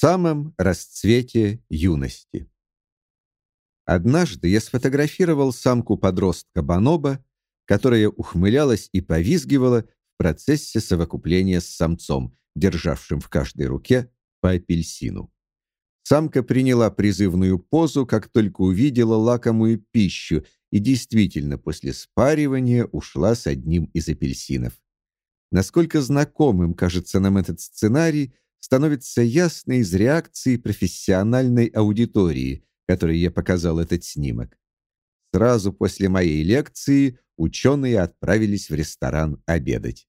Самом расцвете юности. Однажды я сфотографировал самку-подростка Баноба, которая ухмылялась и повизгивала в процессе совокупления с самцом, державшим в каждой руке по апельсину. Самка приняла призывную позу, как только увидела лакомую пищу, и действительно после спаривания ушла с одним из апельсинов. Насколько знакомым кажется нам этот сценарий, становится ясно из реакции профессиональной аудитории, которой я показал этот снимок. Сразу после моей лекции ученые отправились в ресторан обедать.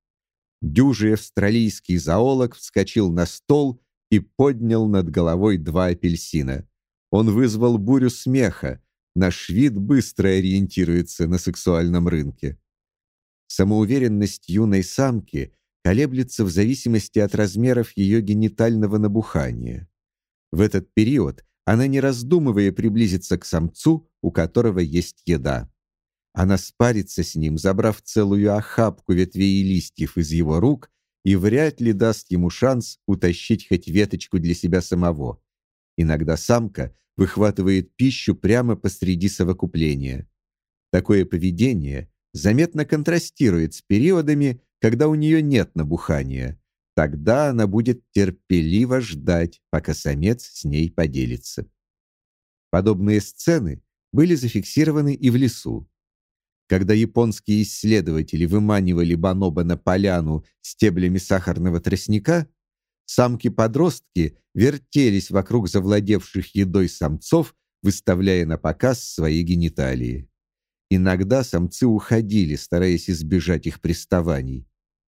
Дюжий австралийский зоолог вскочил на стол и поднял над головой два апельсина. Он вызвал бурю смеха. Наш вид быстро ориентируется на сексуальном рынке. Самоуверенность юной самки колеблется в зависимости от размеров ее генитального набухания. В этот период она, не раздумывая, приблизится к самцу, у которого есть еда. Она спарится с ним, забрав целую охапку ветвей и листьев из его рук, и вряд ли даст ему шанс утащить хоть веточку для себя самого. Иногда самка выхватывает пищу прямо посреди совокупления. Такое поведение заметно контрастирует с периодами, когда у нее нет набухания. Тогда она будет терпеливо ждать, пока самец с ней поделится. Подобные сцены были зафиксированы и в лесу. Когда японские исследователи выманивали бонобо на поляну стеблями сахарного тростника, самки-подростки вертелись вокруг завладевших едой самцов, выставляя на показ свои гениталии. Иногда самцы уходили, стараясь избежать их приставаний,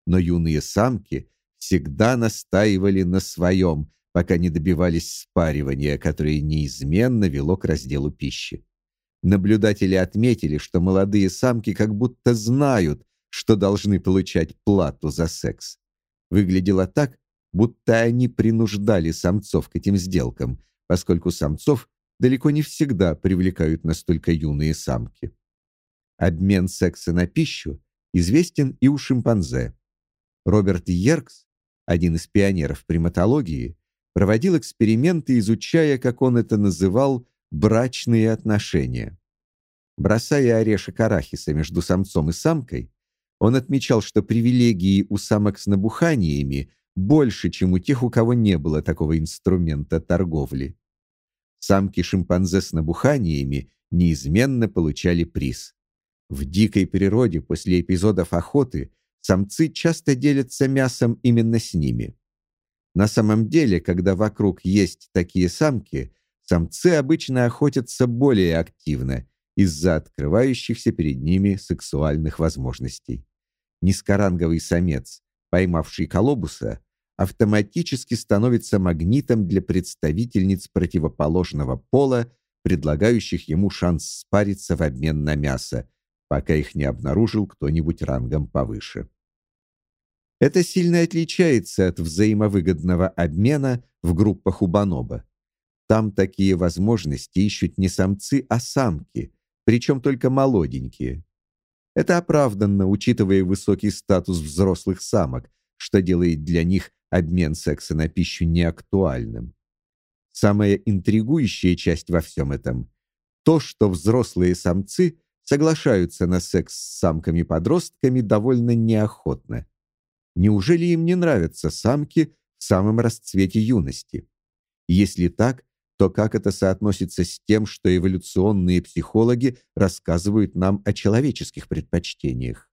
но юные самки всегда настаивали на своем, пока не добивались спаривания, которое неизменно вело к разделу пищи. Наблюдатели отметили, что молодые самки как будто знают, что должны получать плату за секс. Выглядело так, будто они принуждали самцов к этим сделкам, поскольку самцов далеко не всегда привлекают настолько юные самки. Обмен секса на пищу известен и у шимпанзе. Роберт Йеркс один из пионеров приматологии, проводил эксперименты, изучая, как он это называл, брачные отношения. Бросая орешек арахиса между самцом и самкой, он отмечал, что привилегии у самок с набуханиями больше, чем у тех, у кого не было такого инструмента торговли. Самки шимпанзе с набуханиями неизменно получали приз. В дикой природе после эпизодов охоты самцы часто делятся мясом именно с ними. На самом деле, когда вокруг есть такие самки, самцы обычно охотятся более активно из-за открывающихся перед ними сексуальных возможностей. Низкоранговый самец, поймавший колобуса, автоматически становится магнитом для представительниц противоположного пола, предлагающих ему шанс спариться в обмен на мясо, пока их не обнаружил кто-нибудь рангом повыше. Это сильно отличается от взаимовыгодного обмена в группах у бонобо. Там такие возможности ищут не самцы, а самки, причем только молоденькие. Это оправданно, учитывая высокий статус взрослых самок, что делает для них обмен секса на пищу неактуальным. Самая интригующая часть во всем этом то, что взрослые самцы соглашаются на секс с самками-подростками довольно неохотно. Неужели им не нравятся самки в самом расцвете юности? Если так, то как это соотносится с тем, что эволюционные психологи рассказывают нам о человеческих предпочтениях?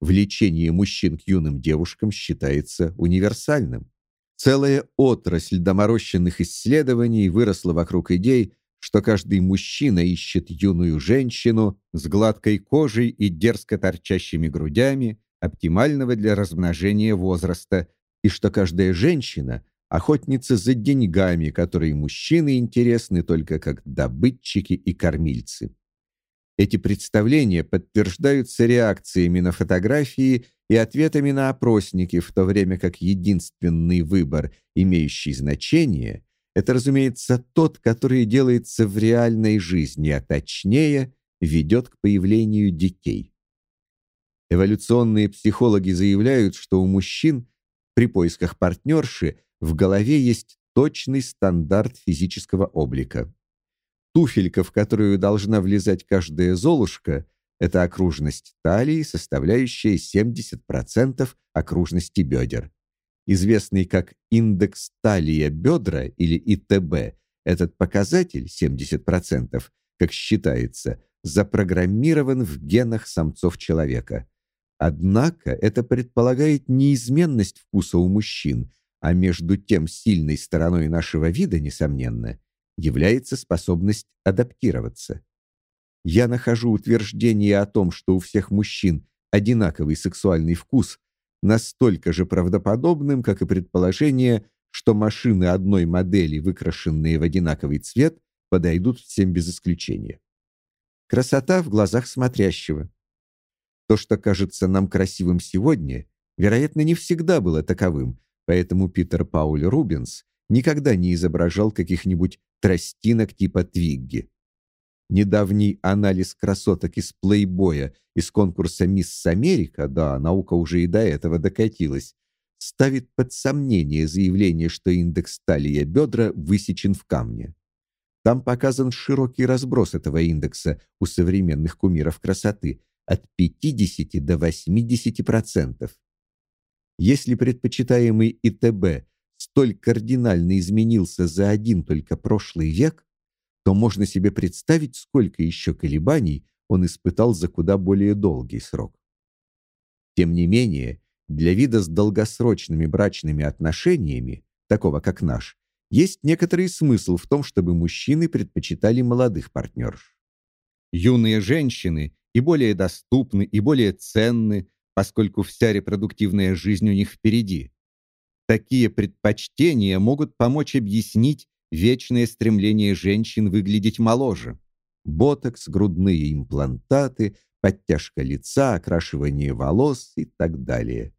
Влечение мужчин к юным девушкам считается универсальным. Целая отрасль доморощенных исследований выросла вокруг идей, что каждый мужчина ищет юную женщину с гладкой кожей и дерзко торчащими грудями, оптимального для размножения возраста, и что каждая женщина охотница за деньгами, которые мужчины интересны только как добытчики и кормильцы. Эти представления подтверждаются реакциями на фотографии и ответами на опросники, в то время как единственный выбор, имеющий значение, это, разумеется, тот, который делается в реальной жизни, а точнее ведет к появлению детей. Эволюционные психологи заявляют, что у мужчин при поисках партнерши в голове есть точный стандарт физического облика. Туфелька, в которую должна влезать каждая золушка, это окружность талии, составляющая 70% окружности бедер. Известный как индекс талия бедра или ИТБ, этот показатель 70%, как считается, запрограммирован в генах самцов человека. Однако это предполагает неизменность вкуса у мужчин, а между тем сильной стороной нашего вида, несомненно, является способность адаптироваться. Я нахожу утверждение о том, что у всех мужчин одинаковый сексуальный вкус, настолько же правдоподобным, как и предположение, что машины одной модели, выкрашенные в одинаковый цвет, подойдут всем без исключения. Красота в глазах смотрящего. То, что кажется нам красивым сегодня, вероятно, не всегда было таковым, поэтому Питер Пауль Рубенс никогда не изображал каких-нибудь тростинок типа Твигги. Недавний анализ красоток из Плейбоя из конкурса Мисс Америка, да, наука уже и до этого докатилась, ставит под сомнение заявление, что индекс талия бедра высечен в камне. Там показан широкий разброс этого индекса у современных кумиров красоты от 50 до 80%. Если предпочитаемый ИТБ столь кардинально изменился за один только прошлый век, то можно себе представить, сколько еще колебаний он испытал за куда более долгий срок. Тем не менее, для вида с долгосрочными брачными отношениями, такого как наш, есть некоторый смысл в том, чтобы мужчины предпочитали молодых партнерш. Юные женщины и более доступны, и более ценны, поскольку вся репродуктивная жизнь у них впереди. Такие предпочтения могут помочь объяснить вечное стремление женщин выглядеть моложе. Ботокс, грудные имплантаты, подтяжка лица, окрашивание волос и так далее.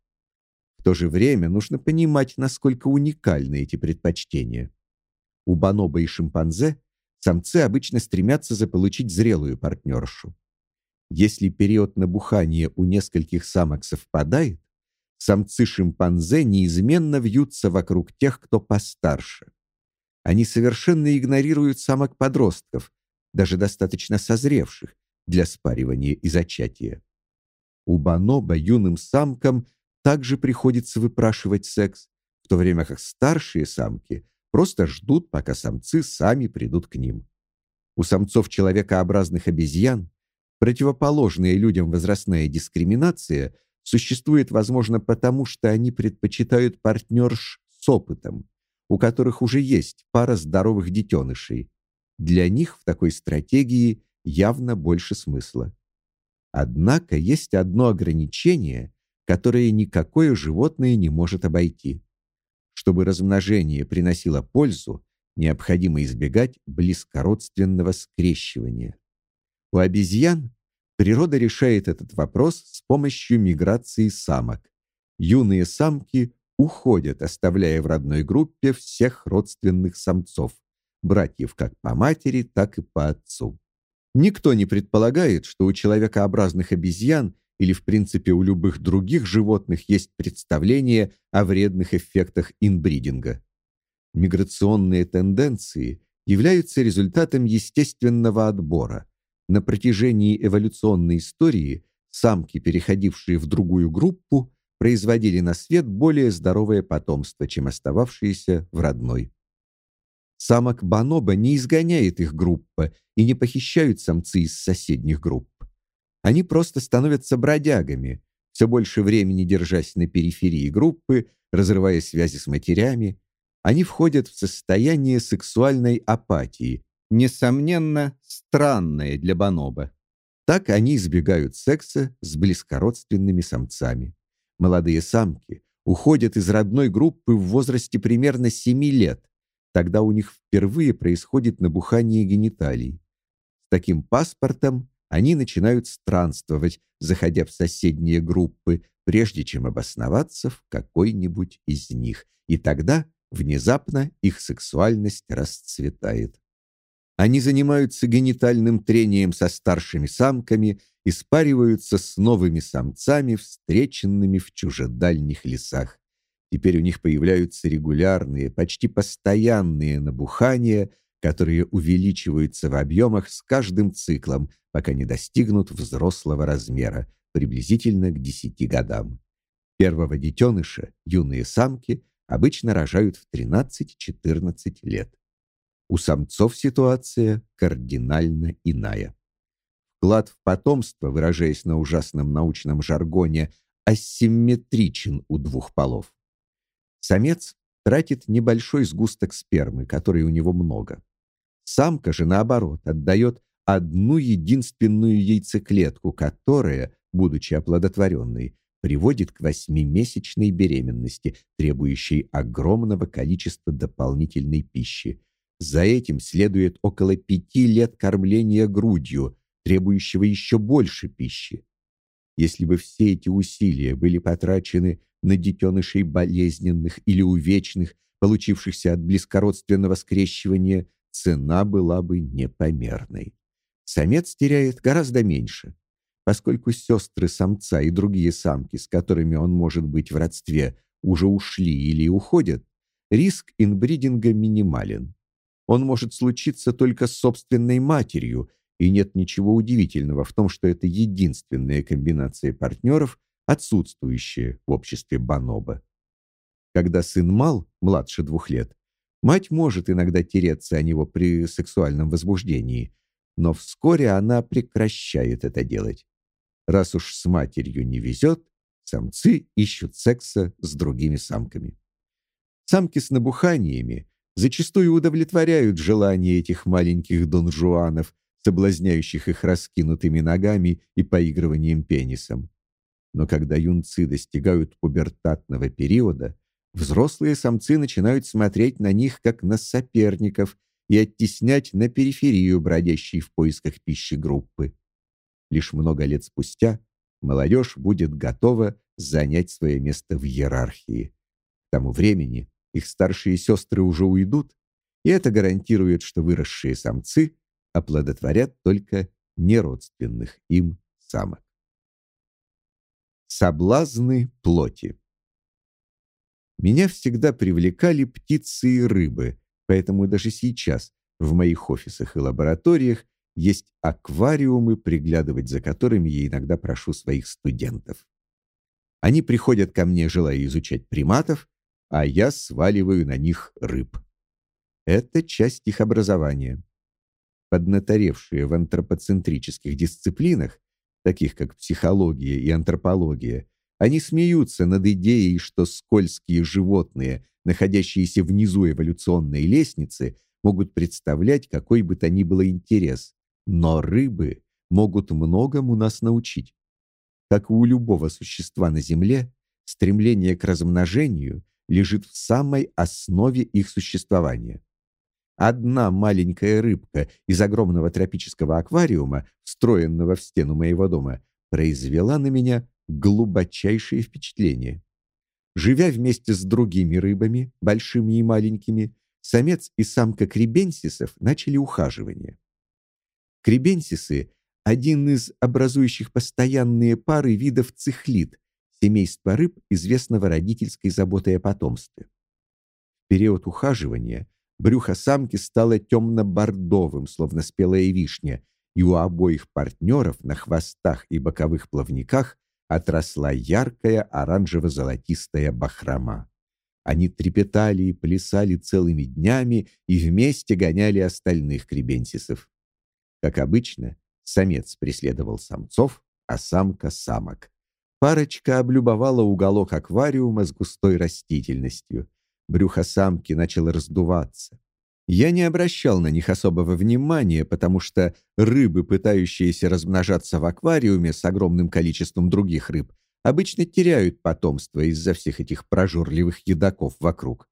В то же время нужно понимать, насколько уникальны эти предпочтения. У бонобо и шимпанзе самцы обычно стремятся заполучить зрелую партнершу. Если период набухания у нескольких самок совпадает, самцы шимпанзе неизменно вьются вокруг тех, кто постарше. Они совершенно игнорируют самок-подростков, даже достаточно созревших для спаривания и зачатия. У бонобо юным самкам также приходится выпрашивать секс, в то время как старшие самки просто ждут, пока самцы сами придут к ним. У самцов человекообразных обезьян Противоположная людям возрастная дискриминация существует, возможно, потому что они предпочитают партнерш с опытом, у которых уже есть пара здоровых детенышей. Для них в такой стратегии явно больше смысла. Однако есть одно ограничение, которое никакое животное не может обойти. Чтобы размножение приносило пользу, необходимо избегать близкородственного скрещивания. У обезьян природа решает этот вопрос с помощью миграции самок. Юные самки уходят, оставляя в родной группе всех родственных самцов, братьев как по матери, так и по отцу. Никто не предполагает, что у человекообразных обезьян или в принципе у любых других животных есть представление о вредных эффектах инбридинга. Миграционные тенденции являются результатом естественного отбора – на протяжении эволюционной истории самки, переходившие в другую группу, производили на свет более здоровое потомство, чем остававшиеся в родной. Самок бонобо не изгоняет их группа и не похищают самцы из соседних групп. Они просто становятся бродягами, все больше времени держась на периферии группы, разрывая связи с матерями. Они входят в состояние сексуальной апатии, несомненно, странное для бонобо. Так они избегают секса с близкородственными самцами. Молодые самки уходят из родной группы в возрасте примерно 7 лет. Тогда у них впервые происходит набухание гениталий. С таким паспортом они начинают странствовать, заходя в соседние группы, прежде чем обосноваться в какой-нибудь из них. И тогда внезапно их сексуальность расцветает. Они занимаются генитальным трением со старшими самками и спариваются с новыми самцами, встреченными в чужедальних лесах. Теперь у них появляются регулярные, почти постоянные набухания, которые увеличиваются в объемах с каждым циклом, пока не достигнут взрослого размера, приблизительно к 10 годам. Первого детеныша юные самки обычно рожают в 13-14 лет. У самцов ситуация кардинально иная. Вклад в потомство, выражаясь на ужасном научном жаргоне, асимметричен у двух полов. Самец тратит небольшой сгусток спермы, которой у него много. Самка же наоборот отдает одну единственную яйцеклетку, которая, будучи оплодотворенной, приводит к восьмимесячной беременности, требующей огромного количества дополнительной пищи. За этим следует около пяти лет кормления грудью, требующего еще больше пищи. Если бы все эти усилия были потрачены на детенышей болезненных или увечных, получившихся от близкородственного скрещивания, цена была бы непомерной. Самец теряет гораздо меньше, поскольку сестры самца и другие самки, с которыми он может быть в родстве, уже ушли или уходят, риск инбридинга минимален. Он может случиться только с собственной матерью, и нет ничего удивительного в том, что это единственная комбинация партнеров, отсутствующая в обществе бонобо. Когда сын мал, младше двух лет, мать может иногда тереться о него при сексуальном возбуждении, но вскоре она прекращает это делать. Раз уж с матерью не везет, самцы ищут секса с другими самками. Самки с набуханиями зачастую удовлетворяют желания этих маленьких донжуанов, соблазняющих их раскинутыми ногами и поигрыванием пенисом. Но когда юнцы достигают пубертатного периода, взрослые самцы начинают смотреть на них как на соперников и оттеснять на периферию бродящей в поисках пищи группы. Лишь много лет спустя молодежь будет готова занять свое место в иерархии. К тому времени их старшие сестры уже уйдут, и это гарантирует, что выросшие самцы оплодотворят только неродственных им самок. Соблазны плоти. Меня всегда привлекали птицы и рыбы, поэтому даже сейчас в моих офисах и лабораториях есть аквариумы, приглядывать за которыми я иногда прошу своих студентов. Они приходят ко мне, желая изучать приматов, а я сваливаю на них рыб. Это часть их образования. Поднаторевшие в антропоцентрических дисциплинах, таких как психология и антропология, они смеются над идеей, что скользкие животные, находящиеся внизу эволюционной лестницы, могут представлять какой бы то ни было интерес, но рыбы могут многому нас научить. Как и у любого существа на земле, стремление к размножению лежит в самой основе их существования. Одна маленькая рыбка из огромного тропического аквариума, встроенного в стену моего дома, произвела на меня глубочайшее впечатление. Живя вместе с другими рыбами, большими и маленькими, самец и самка крибенсисов начали ухаживание. Крибенсисы – один из образующих постоянные пары видов цихлид, семейства рыб, известного родительской заботой о потомстве. В период ухаживания брюхо самки стало темно-бордовым, словно спелая вишня, и у обоих партнеров на хвостах и боковых плавниках отросла яркая оранжево-золотистая бахрома. Они трепетали и плясали целыми днями и вместе гоняли остальных крибенсисов. Как обычно, самец преследовал самцов, а самка самок. Парочка облюбовала уголок аквариума с густой растительностью. Брюхо самки начало раздуваться. Я не обращал на них особого внимания, потому что рыбы, пытающиеся размножаться в аквариуме с огромным количеством других рыб, обычно теряют потомство из-за всех этих прожорливых едоков вокруг.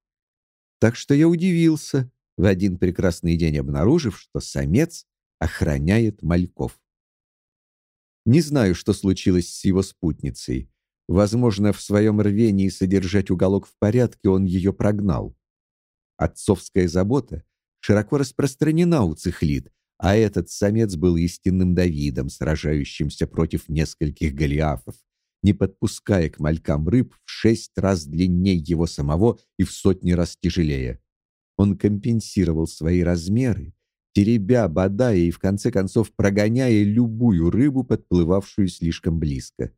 Так что я удивился, в один прекрасный день обнаружив, что самец охраняет мальков. Не знаю, что случилось с его спутницей. Возможно, в своем рвении содержать уголок в порядке он ее прогнал. Отцовская забота широко распространена у цихлид, а этот самец был истинным Давидом, сражающимся против нескольких Голиафов, не подпуская к малькам рыб в шесть раз длиннее его самого и в сотни раз тяжелее. Он компенсировал свои размеры, теребя, бодая и в конце концов прогоняя любую рыбу, подплывавшую слишком близко.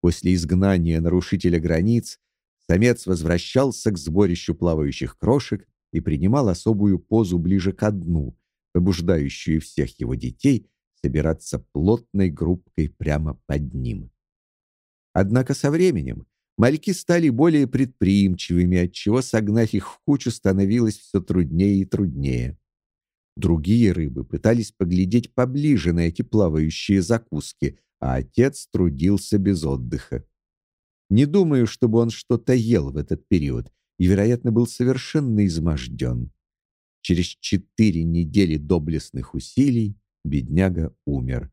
После изгнания нарушителя границ самец возвращался к сборищу плавающих крошек и принимал особую позу ближе к дну, побуждающую всех его детей собираться плотной группкой прямо под ним. Однако со временем мальки стали более предприимчивыми, отчего согнать их в кучу становилось все труднее и труднее. Другие рыбы пытались поглядеть поближе на эти плавающие закуски, а отец трудился без отдыха. Не думаю, чтобы он что-то ел в этот период, и, вероятно, был совершенно изможден. Через четыре недели доблестных усилий бедняга умер.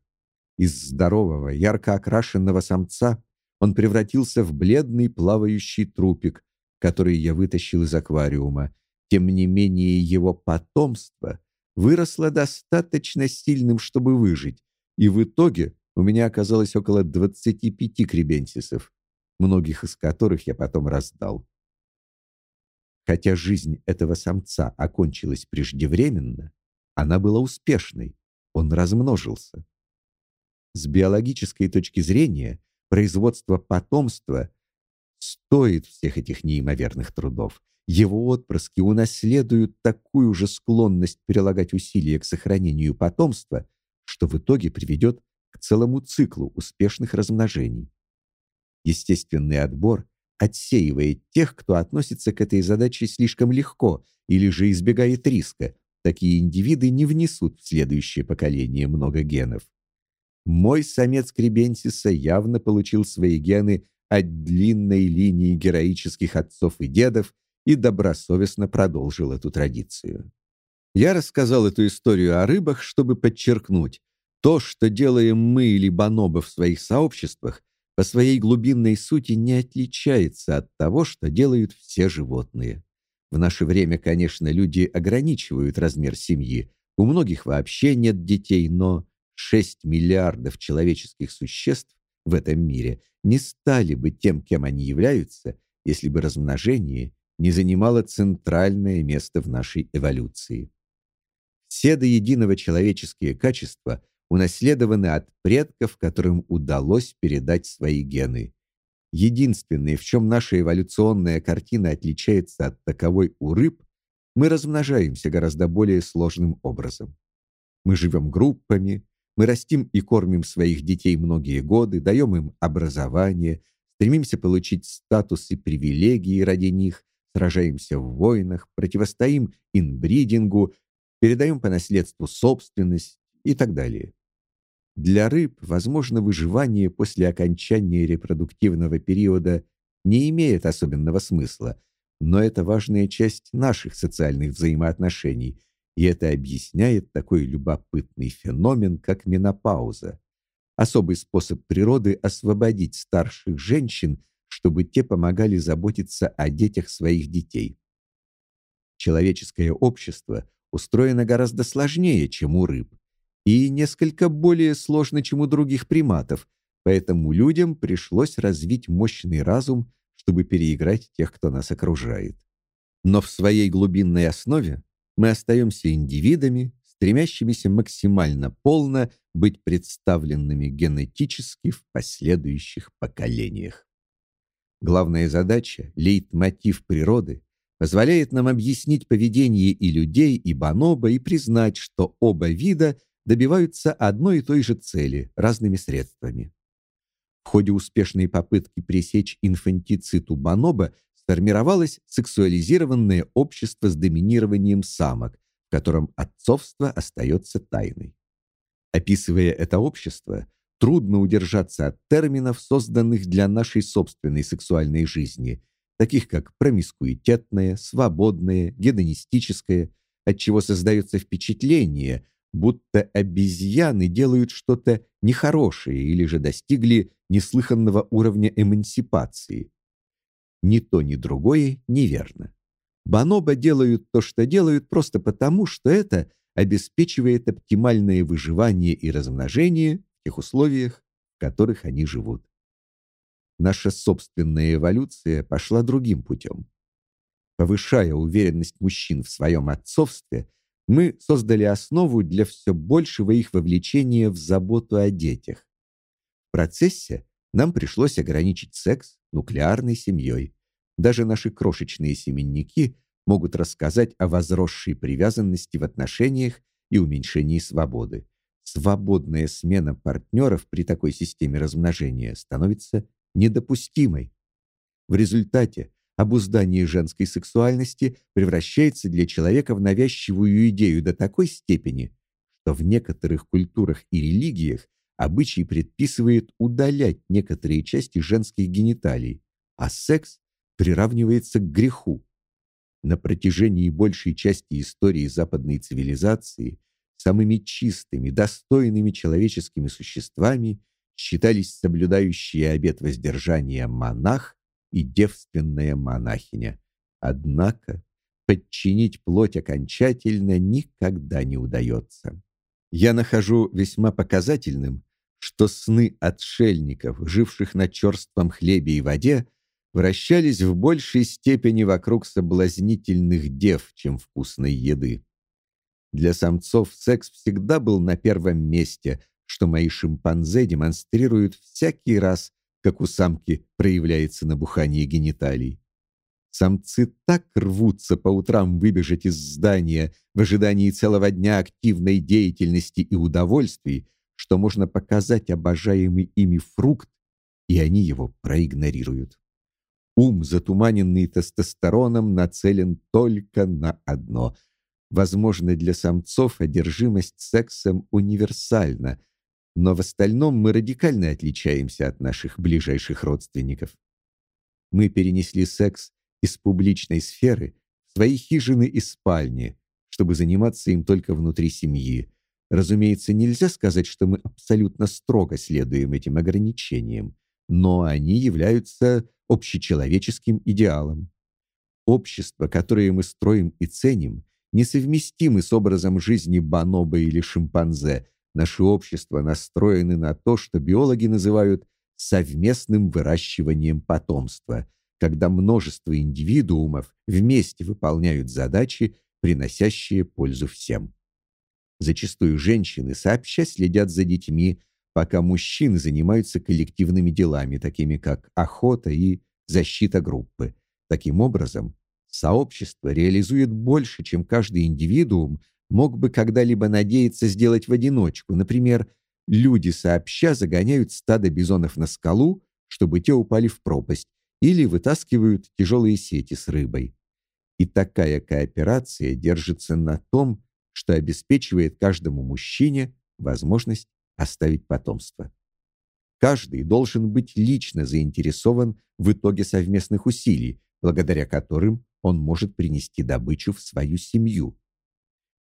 Из здорового, ярко окрашенного самца он превратился в бледный плавающий трупик, который я вытащил из аквариума. Тем не менее, его потомство выросло достаточно сильным, чтобы выжить, и в итоге у меня оказалось около 25 кребенсисов, многих из которых я потом раздал. Хотя жизнь этого самца окончилась преждевременно, она была успешной, он размножился. С биологической точки зрения, производство потомства стоит всех этих неимоверных трудов. Его отпрыски унаследуют такую же склонность прилагать усилия к сохранению потомства, что в итоге приведет к целому циклу успешных размножений. Естественный отбор отсеивает тех, кто относится к этой задаче слишком легко или же избегает риска. Такие индивиды не внесут в следующее поколение много генов. Мой самец кребенсиса явно получил свои гены от длинной линии героических отцов и дедов и добросовестно продолжил эту традицию. Я рассказал эту историю о рыбах, чтобы подчеркнуть, то, что делаем мы или бонобо в своих сообществах, по своей глубинной сути не отличается от того, что делают все животные. В наше время, конечно, люди ограничивают размер семьи. У многих вообще нет детей, но 6 миллиардов человеческих существ в этом мире не стали бы тем, кем они являются, если бы размножение не занимало центральное место в нашей эволюции. Все до единого человеческие качества – унаследованы от предков, которым удалось передать свои гены. Единственное, в чем наша эволюционная картина отличается от таковой у рыб, мы размножаемся гораздо более сложным образом. Мы живем группами, мы растим и кормим своих детей многие годы, даем им образование, стремимся получить статус и привилегии ради них, сражаемся в войнах, противостоим инбридингу, передаем по наследству собственность и так далее. Для рыб, возможно, выживание после окончания репродуктивного периода не имеет особенного смысла, но это важная часть наших социальных взаимоотношений, и это объясняет такой любопытный феномен, как менопауза. Особый способ природы освободить старших женщин, чтобы те помогали заботиться о детях своих детей. Человеческое общество устроено гораздо сложнее, чем у рыб и несколько более сложно, чем у других приматов, поэтому людям пришлось развить мощный разум, чтобы переиграть тех, кто нас окружает. Но в своей глубинной основе мы остаемся индивидами, стремящимися максимально полно быть представленными генетически в последующих поколениях. Главная задача, лейтмотив природы, позволяет нам объяснить поведение и людей, и бонобо, и признать, что оба вида добиваются одной и той же цели разными средствами. В ходе успешной попытки пресечь инфантицид у бонобо сформировалось сексуализированное общество с доминированием самок, в котором отцовство остается тайной. Описывая это общество, трудно удержаться от терминов, созданных для нашей собственной сексуальной жизни, таких как промискуитетное, свободное, гедонистическое, от чего создается впечатление, будто обезьяны делают что-то нехорошее или же достигли неслыханного уровня эмансипации. Ни то, ни другое неверно. Бонобо делают то, что делают, просто потому, что это обеспечивает оптимальное выживание и размножение в тех условиях, в которых они живут. Наша собственная эволюция пошла другим путем. Повышая уверенность мужчин в своем отцовстве, мы создали основу для все большего их вовлечения в заботу о детях. В процессе нам пришлось ограничить секс нуклеарной семьей. Даже наши крошечные семенники могут рассказать о возросшей привязанности в отношениях и уменьшении свободы. Свободная смена партнеров при такой системе размножения становится недопустимой. В результате обуздание женской сексуальности превращается для человека в навязчивую идею до такой степени, что в некоторых культурах и религиях обычай предписывает удалять некоторые части женских гениталий, а секс приравнивается к греху. На протяжении большей части истории западной цивилизации самыми чистыми, достойными человеческими существами считались соблюдающие обет воздержания монах и девственная монахиня. Однако подчинить плоть окончательно никогда не удается. Я нахожу весьма показательным, что сны отшельников, живших на черством хлебе и воде, вращались в большей степени вокруг соблазнительных дев, чем вкусной еды. Для самцов секс всегда был на первом месте, что мои шимпанзе демонстрируют всякий раз, как у самки проявляется набухание гениталий. Самцы так рвутся по утрам выбежать из здания в ожидании целого дня активной деятельности и удовольствий, что можно показать обожаемый ими фрукт, и они его проигнорируют. Ум, затуманенный тестостероном, нацелен только на одно. Возможно, для самцов одержимость сексом универсальна, но в остальном мы радикально отличаемся от наших ближайших родственников. Мы перенесли секс из публичной сферы в свои хижины и спальни, чтобы заниматься им только внутри семьи. Разумеется, нельзя сказать, что мы абсолютно строго следуем этим ограничениям, но они являются общечеловеческим идеалом. Общество, которое мы строим и ценим, несовместимы с образом жизни бонобо или шимпанзе. Наши общества настроены на то, что биологи называют совместным выращиванием потомства, когда множество индивидуумов вместе выполняют задачи, приносящие пользу всем. Зачастую женщины сообща следят за детьми, пока мужчины занимаются коллективными делами, такими как охота и защита группы. Таким образом, сообщество реализует больше, чем каждый индивидуум мог бы когда-либо надеяться сделать в одиночку. Например, люди сообща загоняют стадо бизонов на скалу, чтобы те упали в пропасть, или вытаскивают тяжелые сети с рыбой. И такая кооперация держится на том, что обеспечивает каждому мужчине возможность оставить потомство. Каждый должен быть лично заинтересован в итоге совместных усилий, благодаря которым он может принести добычу в свою семью.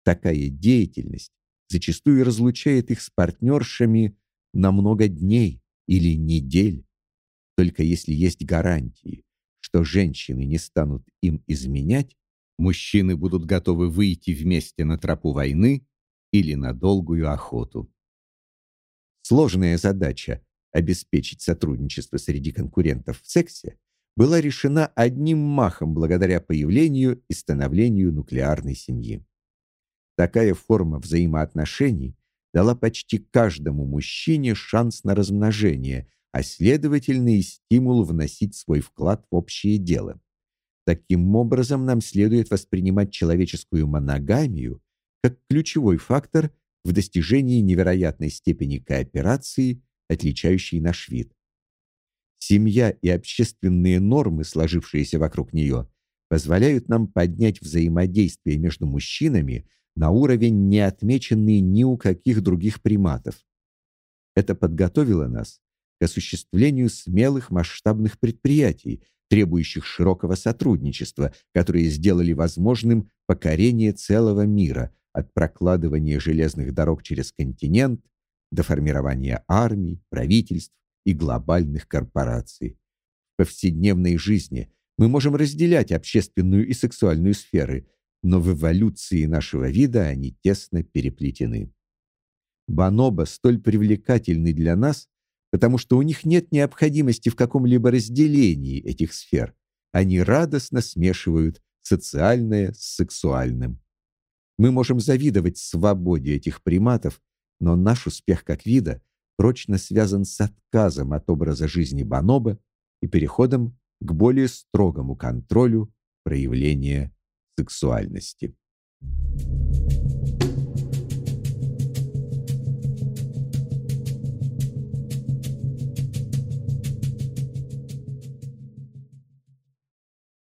Такая деятельность зачастую разлучает их с партнершами на много дней или недель. Только если есть гарантии, что женщины не станут им изменять, мужчины будут готовы выйти вместе на тропу войны или на долгую охоту. Сложная задача обеспечить сотрудничество среди конкурентов в сексе была решена одним махом благодаря появлению и становлению нуклеарной семьи. Такая форма взаимоотношений дала почти каждому мужчине шанс на размножение, а следовательно и стимул вносить свой вклад в общее дело. Таким образом, нам следует воспринимать человеческую моногамию как ключевой фактор в достижении невероятной степени кооперации, отличающей наш вид. Семья и общественные нормы, сложившиеся вокруг нее, позволяют нам поднять взаимодействие между мужчинами на уровень, не отмеченный ни у каких других приматов. Это подготовило нас к осуществлению смелых масштабных предприятий, требующих широкого сотрудничества, которые сделали возможным покорение целого мира, от прокладывания железных дорог через континент до формирования армий, правительств и глобальных корпораций. В повседневной жизни Мы можем разделять общественную и сексуальную сферы, но в эволюции нашего вида они тесно переплетены. Бонобо столь привлекательны для нас, потому что у них нет необходимости в каком-либо разделении этих сфер. Они радостно смешивают социальное с сексуальным. Мы можем завидовать свободе этих приматов, но наш успех как вида прочно связан с отказом от образа жизни бонобо и переходом к более строгому контролю проявления сексуальности. Thank you